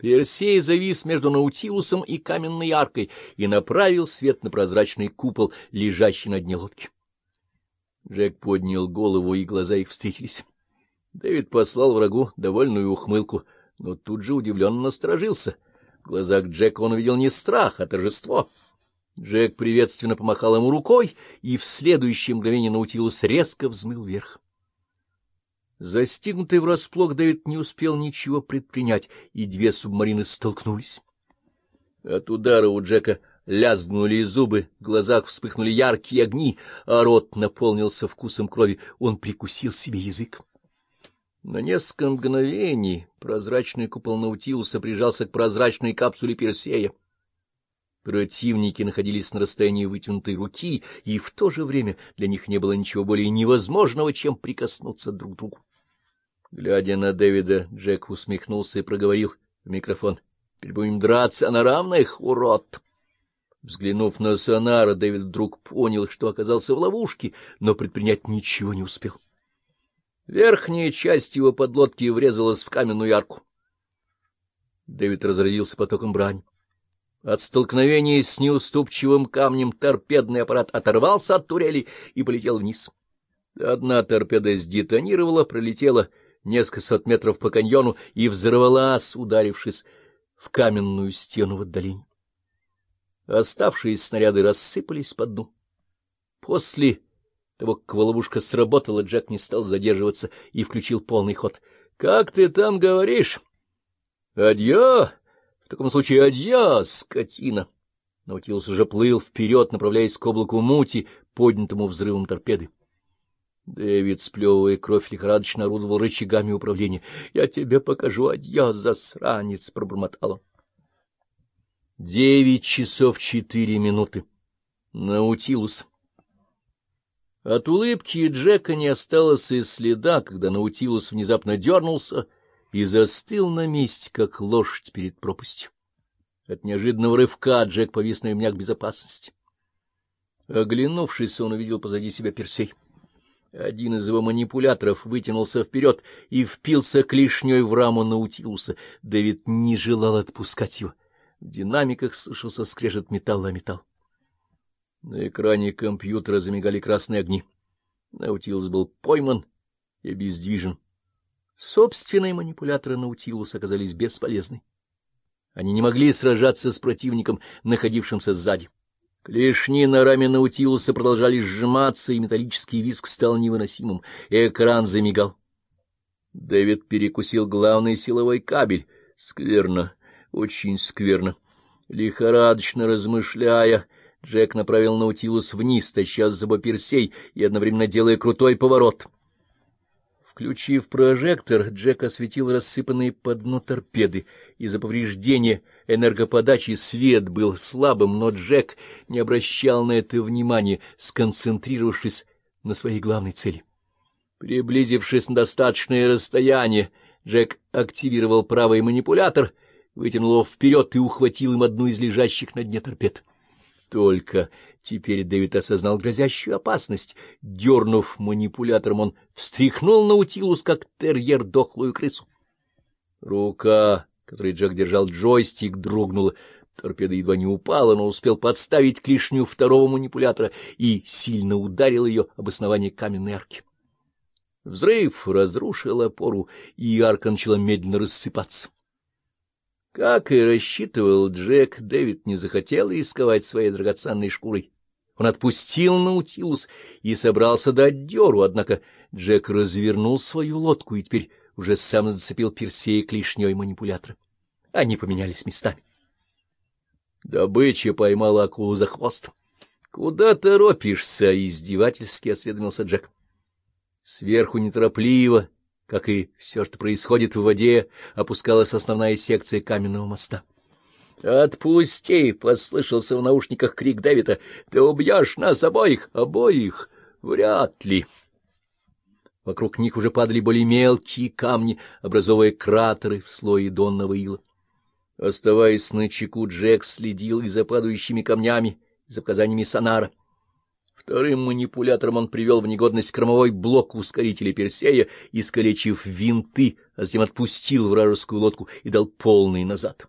Персей завис между Наутилусом и каменной аркой и направил свет на прозрачный купол, лежащий на дне лодки. Джек поднял голову, и глаза их встретились. Дэвид послал врагу довольную ухмылку, но тут же удивленно насторожился. В глазах Джека он увидел не страх, а торжество. Джек приветственно помахал ему рукой, и в следующее мгновение Наутилус резко взмыл вверх. Застигнутый врасплох, Дэвид не успел ничего предпринять, и две субмарины столкнулись. От удара у Джека лязгнули зубы, в глазах вспыхнули яркие огни, а рот наполнился вкусом крови, он прикусил себе язык. На несколько мгновений прозрачный купол Наутилуса прижался к прозрачной капсуле Персея. Противники находились на расстоянии вытянутой руки, и в то же время для них не было ничего более невозможного, чем прикоснуться друг к другу. Глядя на Дэвида, Джек усмехнулся и проговорил в микрофон. — Теперь будем драться на равных, урод! Взглянув на сонара, Дэвид вдруг понял, что оказался в ловушке, но предпринять ничего не успел. Верхняя часть его подлодки врезалась в каменную арку. Дэвид разродился потоком брани. От столкновения с неуступчивым камнем торпедный аппарат оторвался от турели и полетел вниз. Одна торпеда сдетонировала, пролетела несколько сот метров по каньону и взорвалась, ударившись в каменную стену в отдалении. Оставшиеся снаряды рассыпались по дну. После того, как ловушка сработала, Джек не стал задерживаться и включил полный ход. — Как ты там говоришь? — Адьё! В таком случае адьё, скотина! Наутилус уже плыл вперед, направляясь к облаку мути, поднятому взрывом торпеды. Дэвид, сплевывая кровь, лихорадочно орудовал рычагами управления. — Я тебе покажу, адья, засранец! — пробормотал он. Девять часов четыре минуты. Наутилус. От улыбки Джека не осталось и следа, когда Наутилус внезапно дернулся и застыл на месте, как лошадь перед пропастью. От неожиданного рывка Джек повис на ремнях безопасности. Оглянувшись, он увидел позади себя Персей. Один из его манипуляторов вытянулся вперед и впился клешней в раму Наутилуса. Дэвид не желал отпускать его. В динамиках слышался скрежет металла о металл. На экране компьютера замигали красные огни. Наутилус был пойман и обездвижен. Собственные манипуляторы Наутилуса оказались бесполезны. Они не могли сражаться с противником, находившимся сзади. Клешни на раме Наутилуса продолжали сжиматься, и металлический визг стал невыносимым. Экран замигал. Дэвид перекусил главный силовой кабель. Скверно, очень скверно. Лихорадочно размышляя, Джек направил Наутилус вниз, таща за Персей и одновременно делая крутой поворот. Включив прожектор, Джек осветил рассыпанные по дну торпеды. Из-за повреждения энергоподачи свет был слабым, но Джек не обращал на это внимания, сконцентрировавшись на своей главной цели. Приблизившись на достаточное расстояние, Джек активировал правый манипулятор, вытянул его вперед и ухватил им одну из лежащих на дне торпед. Только теперь Дэвид осознал грозящую опасность. Дернув манипулятором, он встряхнул Наутилус, как терьер дохлую крысу. Рука, которой Джек держал джойстик, дрогнула. Торпеда едва не упала, но успел подставить клешню второго манипулятора и сильно ударил ее об основание каменной арки. Взрыв разрушил опору, и арка начала медленно рассыпаться. Как и рассчитывал Джек, Дэвид не захотел рисковать своей драгоценной шкурой. Он отпустил Наутилус и собрался дать дёру, однако Джек развернул свою лодку и теперь уже сам зацепил Персея клешней манипулятора. Они поменялись местами. Добыча поймала акулу за хвост. — Куда торопишься? — издевательски осведомился Джек. Сверху неторопливо как и все, что происходит в воде, опускалась основная секция каменного моста. «Отпусти!» — послышался в наушниках крик Дэвида. «Ты убьешь нас обоих! Обоих! Вряд ли!» Вокруг них уже падали более мелкие камни, образовывая кратеры в слое донного ила. Оставаясь на чеку, Джек следил и за падающими камнями, и за показаниями сонара. Вторым манипулятором он привел в негодность кормовой блок ускорителя Персея, искалечив винты, а затем отпустил вражескую лодку и дал полный назад.